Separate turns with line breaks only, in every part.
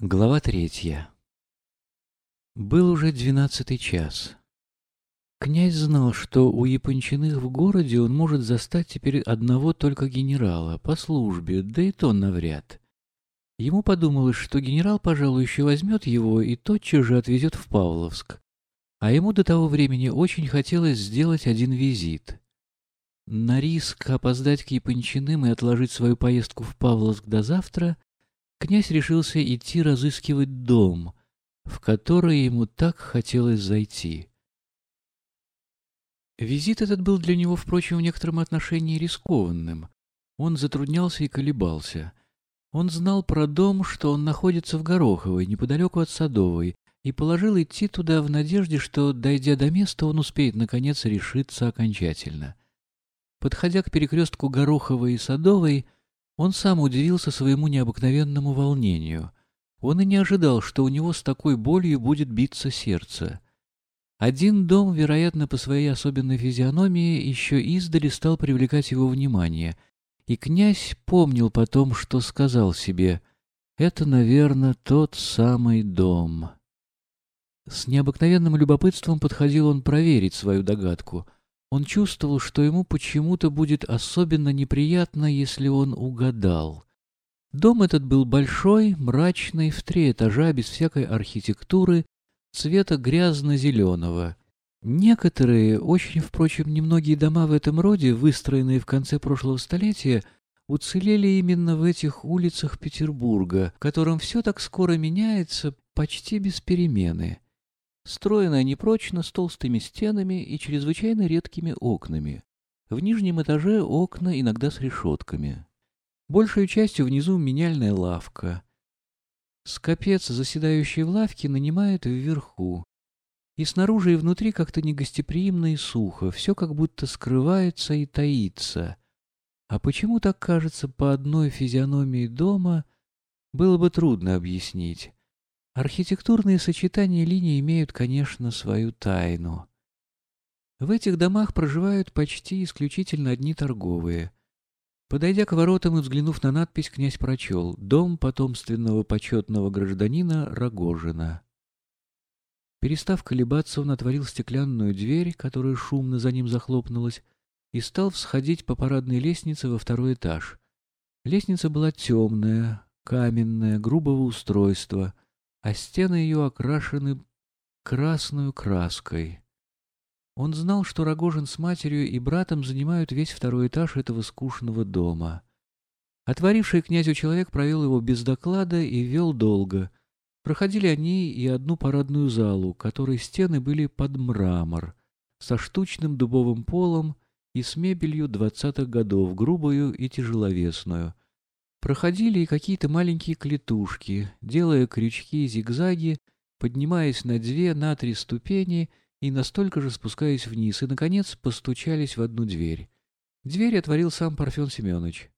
Глава третья Был уже двенадцатый час. Князь знал, что у Япончиных в городе он может застать теперь одного только генерала, по службе, да и то навряд. Ему подумалось, что генерал, пожалуй, еще возьмет его и тотчас же отвезет в Павловск. А ему до того времени очень хотелось сделать один визит. На риск опоздать к Япончиным и отложить свою поездку в Павловск до завтра князь решился идти разыскивать дом, в который ему так хотелось зайти. Визит этот был для него, впрочем, в некотором отношении рискованным. Он затруднялся и колебался. Он знал про дом, что он находится в Гороховой, неподалеку от Садовой, и положил идти туда в надежде, что, дойдя до места, он успеет, наконец, решиться окончательно. Подходя к перекрестку Гороховой и Садовой, он сам удивился своему необыкновенному волнению. Он и не ожидал, что у него с такой болью будет биться сердце. Один дом, вероятно, по своей особенной физиономии, еще издали стал привлекать его внимание, и князь помнил потом, что сказал себе «Это, наверное, тот самый дом». С необыкновенным любопытством подходил он проверить свою догадку. Он чувствовал, что ему почему-то будет особенно неприятно, если он угадал. Дом этот был большой, мрачный, в три этажа, без всякой архитектуры, цвета грязно-зеленого. Некоторые, очень, впрочем, немногие дома в этом роде, выстроенные в конце прошлого столетия, уцелели именно в этих улицах Петербурга, в котором все так скоро меняется, почти без перемены. Строенная непрочно, с толстыми стенами и чрезвычайно редкими окнами. В нижнем этаже окна иногда с решетками. Большую частью внизу меняльная лавка — Скопец, заседающий в лавке, нанимает вверху. И снаружи и внутри как-то негостеприимно и сухо, все как будто скрывается и таится. А почему так кажется по одной физиономии дома, было бы трудно объяснить. Архитектурные сочетания линий имеют, конечно, свою тайну. В этих домах проживают почти исключительно одни торговые — Подойдя к воротам и взглянув на надпись, князь прочел «Дом потомственного почетного гражданина Рогожина». Перестав колебаться, он отворил стеклянную дверь, которая шумно за ним захлопнулась, и стал всходить по парадной лестнице во второй этаж. Лестница была темная, каменная, грубого устройства, а стены ее окрашены красной краской. Он знал, что Рогожин с матерью и братом занимают весь второй этаж этого скучного дома. Отворивший князю человек провел его без доклада и вел долго. Проходили они и одну парадную залу, которой стены были под мрамор, со штучным дубовым полом и с мебелью двадцатых годов, грубую и тяжеловесную. Проходили и какие-то маленькие клетушки, делая крючки и зигзаги, поднимаясь на две, на три ступени — и настолько же спускаясь вниз, и, наконец, постучались в одну дверь. Дверь отворил сам Парфен Семенович.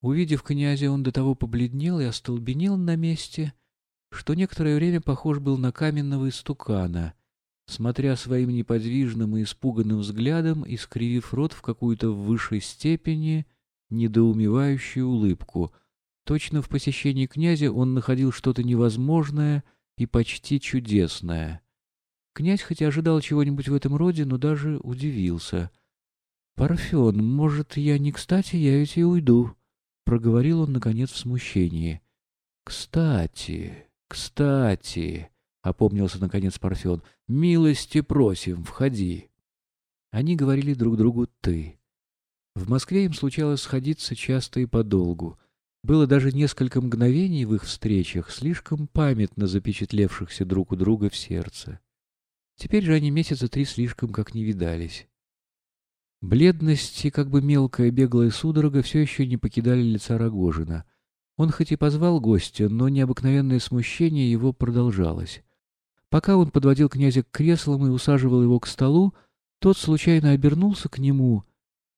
Увидев князя, он до того побледнел и остолбенел на месте, что некоторое время похож был на каменного истукана, смотря своим неподвижным и испуганным взглядом, искривив рот в какую-то высшей степени недоумевающую улыбку. Точно в посещении князя он находил что-то невозможное и почти чудесное — Князь хоть и ожидал чего-нибудь в этом роде, но даже удивился. «Парфен, может, я не кстати явить и уйду?» — проговорил он, наконец, в смущении. «Кстати, кстати!» — опомнился, наконец, Парфен. «Милости просим, входи!» Они говорили друг другу «ты». В Москве им случалось сходиться часто и подолгу. Было даже несколько мгновений в их встречах, слишком памятно запечатлевшихся друг у друга в сердце. Теперь же они месяца три слишком как не видались. Бледность и как бы мелкая беглая судорога все еще не покидали лица Рогожина. Он хоть и позвал гостя, но необыкновенное смущение его продолжалось. Пока он подводил князя к креслам и усаживал его к столу, тот случайно обернулся к нему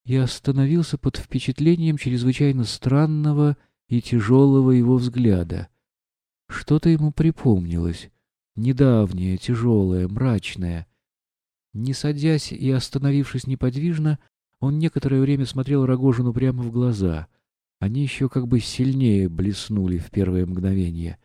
и остановился под впечатлением чрезвычайно странного и тяжелого его взгляда. Что-то ему припомнилось недавнее, тяжелое, мрачное. Не садясь и остановившись неподвижно, он некоторое время смотрел Рогожину прямо в глаза. Они еще как бы сильнее блеснули в первое мгновение.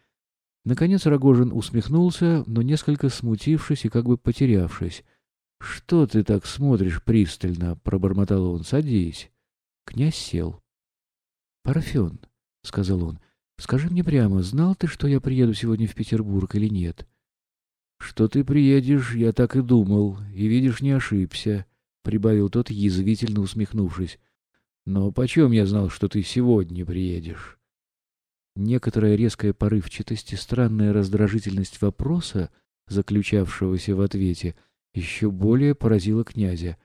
Наконец Рогожин усмехнулся, но несколько смутившись и как бы потерявшись. — Что ты так смотришь пристально? — пробормотал он. — Садись. Князь сел. — Парфен, — сказал он, — скажи мне прямо, знал ты, что я приеду сегодня в Петербург или нет? — Что ты приедешь, я так и думал, и, видишь, не ошибся, — прибавил тот, язвительно усмехнувшись. — Но почем я знал, что ты сегодня приедешь? Некоторая резкая порывчатость и странная раздражительность вопроса, заключавшегося в ответе, еще более поразила князя.